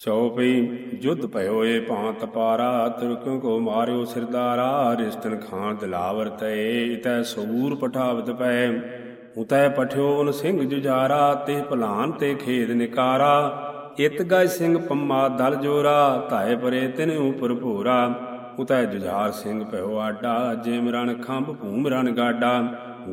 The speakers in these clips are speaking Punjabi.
ਚਉਪਈ ਜੁਧ ਭਇਓ ਏ ਭਾਂਤ ਪਾਰਾ ਤੁਰਕਿਉ ਕੋ ਮਾਰਿਓ ਸਿਰਦਾਰਾ, ਰਿਸ਼ਤਨ ਖਾਨ ਦਿਲਾਵਰ ਤਏ ਇਤੈ ਸੂਰ ਪਠਾਵਤ ਪੈ। ਉਤੈ ਪਠਿਓ ਉਨ ਸਿੰਘ ਜੁਝਾਰਾ ਤੇ ਭਲਾਨ ਤੇ ਖੇਦ ਨਿਕਾਰਾ। ਇਤ ਗਜ ਸਿੰਘ ਪੰਮਾ ਦਲ ਜੋਰਾ, ਧਾਏ ਪਰੇ ਤਿਨ ਉਪਰ ਭੂਰਾ। ਉਤੈ ਜੁਝਾਰ ਸਿੰਘ ਭਇਓ ਆਡਾ, ਜਿਮ ਰਣ ਖੰਭ ਭੂਮ ਰਣ ਗਾਡਾ।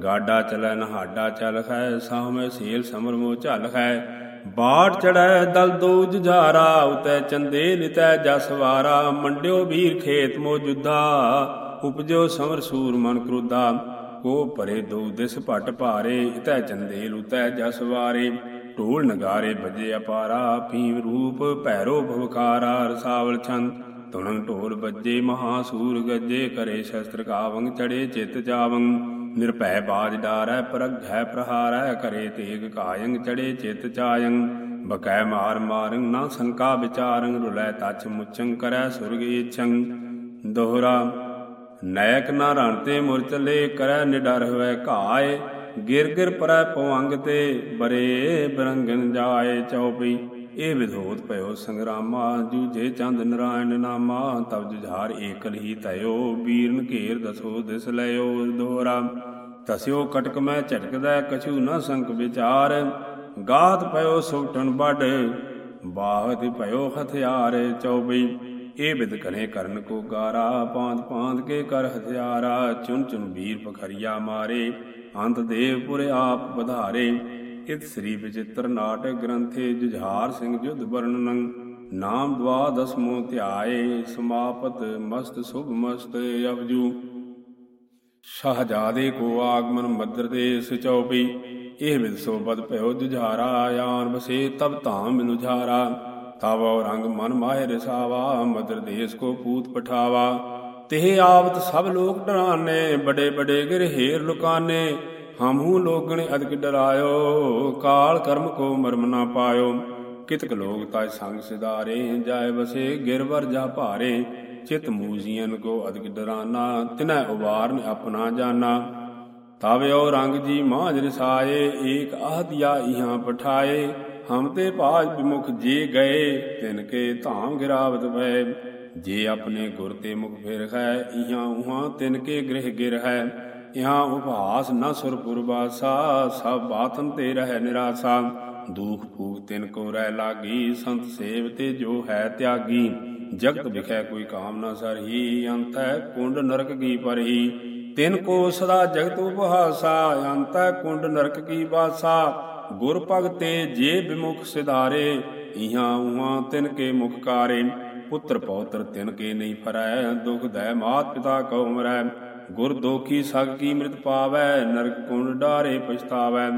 ਗਾਡਾ ਚਲੈ ਨਹਾਡਾ ਚਲ ਹੈ ਸਾਹਮੇ ਸੀਲ ਸਮਰ ਮੋ ਝਲ ਹੈ ਬਾੜ ਚੜੈ ਦਲ ਦੋ ਜੁਝਾਰਾ ਉਤੈ ਚੰਦੇ ਲਿਤੈ ਜਸਵਾਰਾ ਮੰਡਿਓ ਵੀਰ ਖੇਤ ਮੋ ਜੁਦਾ, ਉਪਜੋ ਸਮਰ ਸੂਰ ਮਨ ਕ੍ਰੋਧਾ ਕੋ ਭਰੇ ਦੋ ਦਿਸ ਭਟ ਭਾਰੇ, ਇਤੈ ਚੰਦੇ ਲੁਤੈ ਜਸਵਾਰੇ ਢੋਲ ਨਗਾਰੇ ਵੱਜੇ ਅਪਾਰਾ, ਭੀਮ ਰੂਪ ਭੈਰੋ ਭਵਕਾਰਾ ਰਸਾਵਲ ਛੰਦ ਤੁਣੰ ਢੋਲ ਵੱਜੇ ਮਹਾਸੂਰ ਗੱਜੇ, ਕਰੇ ਸ਼ਸਤਰ ਕਾਵੰਗ ਚੜੇ ਚਿਤ ਜਾਵੰ ਨਿਰਭੈ ਬਾਜ ਡਾਰੈ ਪ੍ਰਗੈ ਪ੍ਰਹਾਰੈ, ਕਰੇ ਤੇਗ ਕਾਯੰ ਚੜੇ ਚਿਤ ਚਾਯੰ ਬਕੈ ਮਾਰ ਮਾਰੰ ਨਾ ਸੰਕਾ ਵਿਚਾਰੰ ਰੁਲੈ ਤਛ ਮੁਚੰ ਕਰੈ ਸੁਰਗ ਇਛੰ ਦੋਹਰਾ, ਨੈਕ ਨਾ ਰਣਤੇ ਤੇ ਮੁਰ ਕਰੈ ਨਿਡਰ ਹੋਇ ਘਾਏ। ਗਿਰ ਗਿਰ ਪਰੈ ਪਵੰਗ ਤੇ, ਬਰੇ ਬਰੰਗਨ ਜਾਏ ਚਉਪਈ ਇਹ ਵਿਧੋਤ ਭਇਓ ਸੰਗਰਾਮਾ, ਜੂਝੇ ਚੰਦ ਨਰਾਇਣ ਨਾਮਾ ਤਬ ਜੁਝਾਰ ਏਕਲ ਹੀ ਤਇਓ ਬੀਰਨ ਘੇਰ ਦਸੋ ਦਿਸ ਲਿਓ ਦੋਹਰਾ ਤਸਿਓ ਕਟਕ ਮੈਂ ਝਟਕਦਾ, ਕਛੂ ਨਾ ਸੰਕ ਵਿਚਾਰ। ਗਾਤ ਪਇਓ ਸੁਟਣ ਬੜ ਬਾਹਤ ਭਇਓ ਹਥਿਆਰ ਚਉਬਈ ਇਹ ਵਿਦ ਕਨੇ ਕਰਨ ਕੋ ਗਾਰਾ ਪਾਂਦ ਪਾਂਦ ਕੇ ਕਰ ਹਥਿਆਰਾ। ਚੁਨ ਚੁਨ ਵੀਰ ਪਖਰੀਆ ਮਾਰੇ, ਅੰਤ ਦੇਵਪੁਰ ਆਪ ਵਧਾਰੇ। ਇਤ ਸ੍ਰੀ ਵਿਚਿਤ੍ਰ ਨਾਟਕ ਗ੍ਰੰਥੇ ਜੁਝਾਰ ਸਿੰਘ ਜੁਧ ਵਰਣਨੰ ਨਾਮ ਦਵਾ ਧਿਆਏ, ਸਮਾਪਤ ਮਸਤ ਸੁਭ ਮਸਤ ਅਵਜੂ। ਸ਼ਹਜਾਦੇ ਕੋ ਆਗਮਨ ਮਦਰ ਦੇਸ ਚਉਪੀ, ਇਹ ਵਿਦ ਸੋ ਬਦ ਭਇਓ ਜੁਝਾਰਾ ਆਨ ਬਸੇ ਤਬ ਧਾਮ ਬਿਨੁ ਤਬ ਰੰਗ ਮਨ ਮਾਹਿ ਰਸਾਵਾ ਮਦਰ ਦੇਸ ਕੋ ਪੂਤ ਪਠਾਵਾ। ਤੇ ਆਵਤ ਸਭ ਲੋਕ ਡਰਾਨੇ, ਬੜੇ ਬੜੇ ਗਿਰਹੇਰ ਲੁਕਾਨੇ। ਹਮਹੂ ਲੋਗਣ ਅਦਕ ਡਰਾਇਓ, ਕਾਲ ਕਰਮ ਕੋ ਮਰਮ ਨਾ ਪਾਇਓ। ਕਿਤਕ ਲੋਗ ਤਾਇ ਸੰਗ ਸਿਦਾਰੇ ਜਾਏ ਵਸੇ ਗਿਰਵਰ ਜਾ ਭਾਰੇ। ਚਿਤ ਮੂਜੀਆਂ ਕੋ ਅਦਕ ਡਰਾਨਾ, ਤਿਨੈ ਉਵਾਰਨ ਆਪਣਾ ਜਾਨਾ। ਤਾਵਿਓ ਰੰਗ ਜੀ ਮਾਝ ਰਸਾਏ, ਏਕ ਆਹਦਿਆ ਇਹਾਂ ਪਠਾਏ। ਹਮ ਤੇ ਭਾਜ ਵਿਮੁਖ ਜੇ ਗਏ, ਤਿਨ ਕੇ ਧਾਮ ਗਿਰਾਵਤ ਭੈ ਜੇ ਆਪਣੇ ਗੁਰ ਤੇ ਮੁਖ ਫਿਰ ਹੈ, ਇਹਾਂ ਉਹਾਂ ਤਿਨ ਕੇ ਗ੍ਰਹਿ ਗਿਰ ਹੈ। ਇਹਾਂ ਉਪਹਾਸ ਨ ਸੁਰਪੁਰ ਸਭ ਬਾਤਨ ਤੇ ਰਹਿ ਨਿਰਾਸਾ। ਦੂਖ ਭੂਖ ਤਿਨ ਕੋ ਰਹਿ ਲਾਗੀ, ਸੰਤ ਸੇਵ ਤੇ ਜੋ ਹੈ ਤਿਆਗੀ। ਜਗਤ ਵਿਖੈ ਕੋਈ ਕਾਮ ਨਾ ਸਰਹੀ, ਅੰਤੈ ਕੁੰਡ ਨਰਕ ਕੀ ਪਰਹੀ। ਤਿਨ ਕੋ ਸਦਾ ਜਗਤ ਉਪਹਾਸਾ, ਅੰਤ ਹੈ ਕੁੰਡ ਨਰਕ ਕੀ ਬਾਸਾ। ਗੁਰ ਭਗਤੇ ਜੇ ਬਿਮੁਖ ਸਿਧਾਰੇ, ਇਹਾਂ ਉਹਾਂ ਤਿਨ ਕੇ ਮੁਖ ਕਾਰੇ। ਪੁੱਤਰ ਪੌਤਰ ਤਿਨ ਕੇ ਨਹੀਂ ਫਰੈ ਦੁਖ ਦੈ ਮਾਤ ਪਿਤਾ ਕਉ ਮਰੈ ਗੁਰ ਦੋਖੀ ਸਗ ਕੀ ਮ੍ਰਿਤ ਪਾਵੈ, ਨਰਕ ਕੁੰਡ ਡਾਰੇ ਪਛਤਾਵੈ।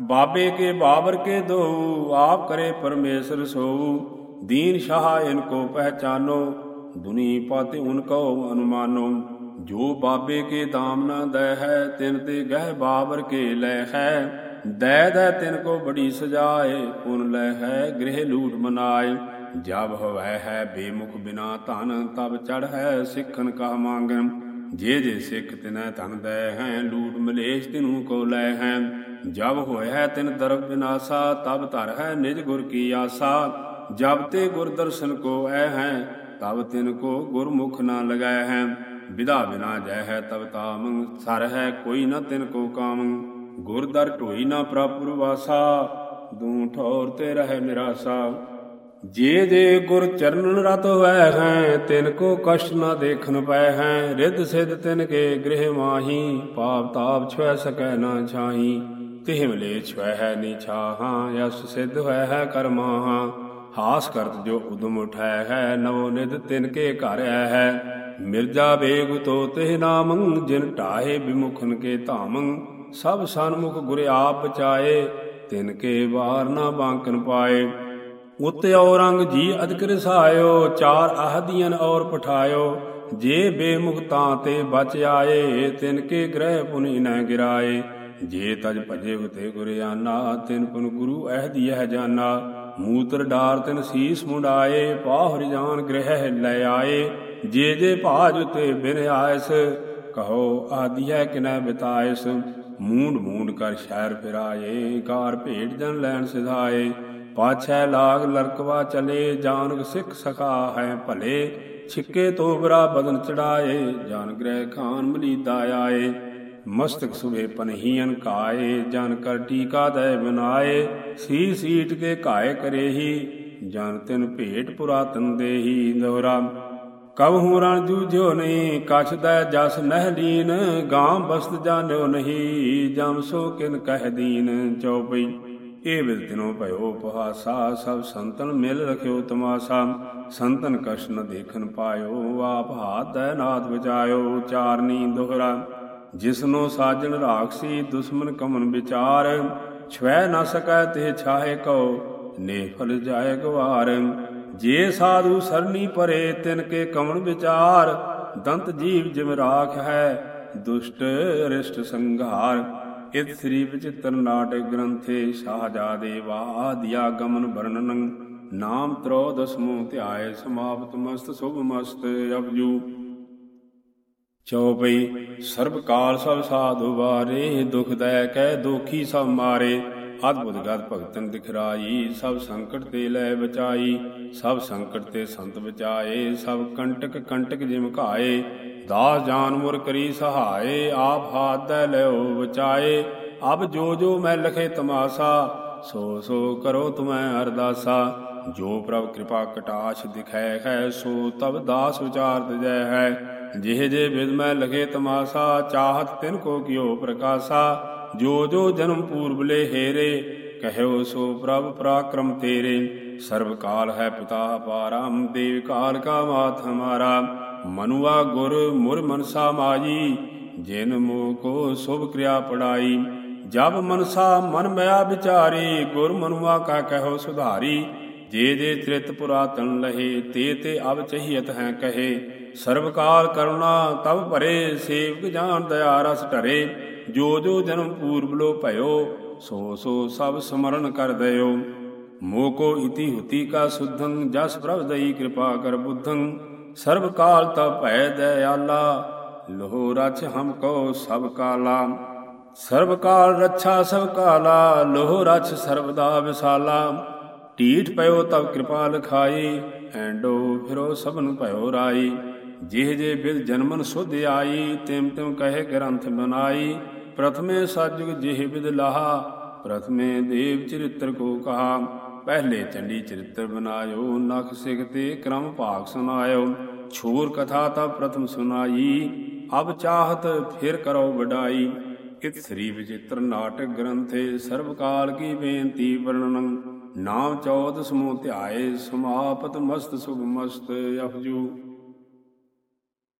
ਬਾਬੇ ਕੇ ਬਾਬਰ ਕੇ ਦੋ, ਆਪ ਕਰੇ ਪਰਮੇਸ਼ਰ ਸੋ। ਦੀਨ ਸ਼ਾਹ ਇਨ ਕੋ ਪਹਿਚਾਨੋ, ਦੁਨੀ ਪਾਤੇ ਉਨ ਕੋ ਅਨੁਮਾਨੋ। ਜੋ ਬਾਬੇ ਕੇ ਦਾਮ ਨਾ ਦੈ ਹੈ ਤਿਨ ਤੇ ਗਹਿ ਬਾਬਰ ਕੇ ਲੈ ਹੈ ਦੈ ਦੈ ਤਿਨ ਕੋ ਬੜੀ ਸਜਾਏ ਉਨ ਲੈ ਹੈ ਗ੍ਰਹਿ ਲੂਟ ਮਨਾਏ। ਜਬ ਹਵੈ ਹੈ ਬੇਮੁਖ ਬਿਨਾ ਧਨ, ਤਬ ਚੜ ਹੈ ਸਿੱਖਨ ਕਾ ਮੰਗਨ ਜੇ ਜੇ ਸਿੱਖ ਤਿਨੈ ਧਨ ਦੈ ਹੈ, ਲੂਟ ਮਲੇਸ਼ ਤਿਨੂ ਕੋ ਲੈ ਹੈ। ਜਬ ਹੋਇ ਤਿਨ ਦਰਬ ਬਿਨਾਸਾ, ਤਬ ਧਰ ਹੈ ਨਿਜ ਗੁਰ ਕੀ ਆਸਾ। ਜਬ ਤੇ ਗੁਰ ਦਰਸ਼ਨ ਕੋ ਐ ਹੈ, ਤਬ ਤਿਨ ਕੋ ਗੁਰਮੁਖ ਨਾ ਲਗਾਇ ਹੈ। ਵਿਦਾ ਬਿਨਾ ਜੈ ਹੈ ਤਬ ਤਾਮ, ਸਰ ਹੈ ਕੋਈ ਨਾ ਤਿਨ ਕੋ ਕਾਮ। ਗੁਰ ਦਰ ਢੋਈ ਨਾ ਪ੍ਰਪੁਰ ਵਾਸਾ ਦੂ ਠੌਰ ਤੇ ਰਹਿ ਨਿਰਾਸਾ। ਜੇ ਜੇ ਗੁਰ ਚਰਨਨ ਰਤ ਹੋਇ ਹੈ, ਤਿਨ ਕੋ ਕਸ਼ਟ ਨਾ ਦੇਖਨ ਪੈ ਹੈ। ਰਿੱਧ ਸਿਧ ਤਿਨ ਕੇ ਗ੍ਰਹਿ ਮਾਹੀ, ਪਾਪ ਤਾਪ ਛੁਐ ਸਕੈ ਨਾ ਛਾਹੀ। ਤਿਹ ਮਲੇ ਛੁਐ ਹੈ ਨਿਛਾਹਾਂ ਯਸ ਸਿਧ ਹੋਇ ਹੈ ਕਰਮਾਹਾਂ ਹਾਸ ਕਰਤ ਜੋ ਉਦਮ ਉਠਾਇ ਹੈ, ਨਵੋ ਨਿਧ ਤਿਨ ਕੇ ਘਰ ਹੈ ਮਿਰਜਾ ਬੇਗ ਤੋ ਤਿਹ ਨਾਮੰ, ਜਿਨ ਢਾਹੇ ਬਿਮੁਖਨ ਕੇ ਧਾਮੰ। ਸਭ ਸਨਮੁਖ ਗੁਰ ਆਪ ਬਚਾਏ ਤਿਨ ਕੇ ਵਾਰ ਨਾ ਬਾਂਕਨ ਪਾਏ। ਉਤੇ ਔਰੰਗ ਜੀ ਅਦਕ ਰਸਾਇਓ, ਚਾਰ ਆਹਦੀਆਂ ਔਰ ਪਠਾਇਓ। ਜੇ ਬੇਮੁਖਤਾਂ ਤੇ ਬਚ ਆਏ, ਤਿਨ ਕੇ ਗ੍ਰਹਿ ਪੁਨੀ ਨ ਗਿਰਾਏ। ਜੇ ਤਜ ਭਜੇ ਉਤੇ ਗੁਰ ਆਨਾ ਤਿਨ ਪੁਨ ਗੁਰੂ ਅਹਦੀ ਹੈ ਜਾਨਾ। ਮੂਤਰ ਡਾਰ ਤਿਨ ਸੀਸ ਮੁੰਡਾਏ, ਪਾਹਰ ਜਾਨ ਗ੍ਰਹਿ ਲੈ ਆਏ। ਜੇ ਜੇ ਭਾਜ ਉਤੇ ਬਿਨ ਆਇਸ, ਕਹੋ ਆਦੀਐ ਕਿਨੈ ਬਿਤਾਇਸ। ਮੂੰਡ ਮੂੰਡ ਕਰ ਸ਼ਹਿਰ ਫਿਰਾਏ ਕਾਰ ਭੇਟ ਜਨ ਲੈਣ ਸਿਧਾਏ। ਪਾਛੈ ਲਾਗ ਲਰਕਵਾ ਚਲੇ, ਜਾਨਕ ਸਿੱਖ ਸਕਾ ਹੈ ਭਲੇ। ਛਿੱਕੇ ਤੋਬਰਾ ਬਦਨ ਚੜਾਏ, ਜਾਨ ਗ੍ਰਹਿ ਖਾਨ ਮਲੀਦਾ ਆਏ। ਮਸਤਕ ਸੁਭੇ ਪਨਹੀਨ ਕਾਏ, ਜਨ ਕਰ ਟੀਕਾ ਦੈ ਬਨਾਏ ਸੀ ਸੀਟ ਕੇ ਕਾਏ ਕਰੇਹੀ, ਜਨ ਤਿਨ ਭੇਟ ਪੁਰਾਤਨ ਦੇਹੀ। ਦੋਹਰਾ ਕਬ ਹੂੰ ਰਣ ਜੂਝਿਓ ਨਹੀਂ, ਕਛ ਦੈ ਜਸ ਨਹਿ ਲੀਨ, ਗਾਮ ਬਸਤ ਜਾਣਿਓ ਨਹੀਂ। ਜਮ ਸੋ ਕਿਨ ਕਹਿ ਦੀਨ, ਚਉਪਈ ਇਹ ਵਿਦ ਭਇਓ ਪਹਾਸਾ ਸਭ ਸੰਤਨ ਮਿਲ ਰਖਿਓ ਤਮਾਸਾ। ਸੰਤਨ ਕਸ਼ ਨ ਦੇਖਨ ਪਾਇਓ, ਆਪ ਹਾਥ ਦੈ ਨਾਥ ਬਚਾਇਓ ਚਾਰਨੀ ਦੋਹਰਾ। ਜਿਸਨੋ ਸਾਜਣ ਰਾਖਸੀ, ਦੁਸ਼ਮਨ ਕਮਨ ਵਿਚਾਰ। ਛਵੈ ਨਾ ਸਕੈ ਤੇ ਛਾਹੇ ਕਉ ਨੇ ਫਲ ਜਾਏ ਗਵਾਰ। ਜੇ ਸਾਧੂ ਸਰਨੀ ਪਰੇ, ਤਿਨ ਕੇ ਕਮਨ ਵਿਚਾਰ। ਦੰਤ ਜੀਵ ਜਿਮ ਰਾਖ ਹੈ, ਦੁਸ਼ਟ ਰਿਸ਼ਟ ਸੰਘਾਰ। ਇਤ ਸ੍ਰੀ ਵਿਚਿਤ੍ਰ ਨਾਟਕ ਗ੍ਰੰਥੇ ਸ਼ਾਹਜਾਦੇ ਵਾਦਿਆ ਗਮਨ ਵਰਣਨੰ, ਨਾਮ ਤਰੋ ਦਸਮੋ ਧਿਆਏ ਸਮਾਪਤ ਮਸਤ ਸੁਭ ਮਸਤ ਅਬਜੂ ਚਉਪਈ ਸਰਬ ਕਾਲ ਸਭ ਸਾਧੂ ਬਾਰੇ ਦੁਖ ਦੈ ਕਹਿ ਦੋਖੀ ਸਭ ਮਾਰੇ। ਅਦਭੁਤ ਗਤ ਭਗਤਨ ਦਿਖਰਾਈ, ਸਭ ਸੰਕਟ ਤੇ ਲੈ ਬਚਾਈ, ਸਭ ਸੰਕਟ ਤੇ ਸੰਤ ਬਚਾਏ, ਸਭ ਕੰਟਕ ਕੰਟਕ ਜਿਮ ਘਾਏ, ਦਾਸ ਜਾਨ ਮੁਰ ਕਰੀ ਸਹਾਏ, ਆਪ ਹਾਥ ਦੈ ਲਿਓ ਬਚਾਏ, ਅਬ ਜੋ ਜੋ ਮੈਂ ਲਖੇ ਤਮਾਸਾ, ਸੋ ਸੋ ਕਰੋ ਤੁਮੈ ਅਰਦਾਸਾ, ਜੋ ਪ੍ਰਭ ਕਿਰਪਾ ਕਟਾਸ਼ ਦਿਖੈ ਹੈ, ਸੋ ਤਬ ਦਾਸ ਵਿਚਾਰ ਜੈ ਹੈ, ਜਿਹ ਜੇ ਵਿਦ ਮੈਂ ਲਖੇ ਤਮਾਸਾ, ਚਾਹਤ ਤਿਨ ਕੋ ਕਿਓ ਪ੍ਰਕਾਸ਼ਾ ਜੋ ਜੋ ਜਨਮ ਪੂਰਬ ਹੇਰੇ, ਕਹਿਓ ਸੋ ਪ੍ਰਭ ਪਰਾਕਰਮ ਤੇਰੇ। ਸਰਬ ਕਾਲ ਹੈ ਪਿਤਾ ਪਾਰਾਮ, ਦੇਵ ਕਾਲ ਕਾ ਮਾਤ ਹਮਾਰਾ। ਮਨੁਆ ਗੁਰ ਮੁਰ ਮਨਸਾ ਮਾਈ, ਜਿਨ ਮੋ ਕੋ ਸੁਭ ਕਿਰਿਆ ਪੜਾਈ। ਜਬ ਮਨਸਾ ਮਨ ਮਇਆ ਵਿਚਾਰੀ, ਗੁਰ ਮਨੁਆ ਕਾ ਕਹੋ ਸੁਧਾਰੀ। ਜੇ ਜੇ ਤ੍ਰਿਤ ਪੁਰਾਤਨ ਲਹੇ, ਤੇ ਤੇ ਅਬ ਚਹੀਤ ਹੈ ਕਹੇ। ਸਰਬ ਕਾਲ ਕਰੁਣਾ, ਤਬ ਭਰੇ, ਸੇਵਕ ਜਾਨ ਦਇਆ ਰਸ ਢਰੇ ਜੋ ਜੋ ਜਨਮ ਪੂਰਬ ਲੋ ਭਇਓ, ਸੋ ਸੋ ਸਭ ਸਮਰਨ ਕਰ ਦਇਓ ਮੋਕੋ ਇਤੀ ਹੁਤੀ ਕਾ ਸੁਧੰ, ਜਸ ਪ੍ਰਭ ਦਈ ਕਿਰਪਾ ਕਰ ਬੁੱਧੰ। ਸਰਬ ਕਾਲ ਤਬ ਭੈ ਦਇਆਲਾ, ਲੋਹ ਰਛ ਹਮ ਕੋ ਸਭ ਕਾਲਾ। ਸਰਬ ਕਾਲ ਰੱਛਾ ਸਭ ਕਾਲਾ, ਲੋਹ ਰਛ ਸਰਬਦਾ ਵਿਸਾਲਾ। ਢੀਠ ਪਇਓ ਤਬ ਕਿਰਪਾ ਲਖਾਈ, ਐਂਡੋ ਫਿਰੋ ਸਭਨ ਭਇਓ ਰਾਈ। ਜਿਹ ਜੇ ਬਿਦ ਜਨਮਨ ਸੁਧ ਆਈ ਤਿਮ ਤਿਮ ਕਹੇ ਗ੍ਰੰਥ ਬਨਾਈ ਪ੍ਰਥਮੇ ਸਤਜੁਗ ਜਿਹ ਬਿਦ ਲਾਹਾ, ਪ੍ਰਥਮੇ ਦੇਵ ਚਰਿਤ੍ਰ ਕੋ ਕਹਾ। ਪਹਿਲੇ ਚੰਡੀ ਚਰਿਤ੍ਰ ਬਨਾਇਓ ਨਖ ਸਿਖ ਤੇ ਕ੍ਰਮ ਭਾਗ ਸੁਨਾਇਓ ਛੋਰ ਕਥਾ ਤਾ ਪ੍ਰਥਮ ਸੁਨਾਈ ਅਬ ਚਾਹਤ ਫਿਰ ਕਰੋ ਵਡਾਈ। ਇਤ ਸ੍ਰੀ ਵਿਚਿਤ੍ਰ ਨਾਟਕ ਗ੍ਰੰਥੇ ਸਰਬ ਕਾਲ ਕੀ ਬੇਨਤੀ ਵਰਣਨੰ। ਨਾਮ ਚੌਦ ਸਮੋ ਧਿਆਏ, ਸਮਾਪਤ ਮਸਤ ਸੁਭ ਮਸਤ ਅਪਜੂ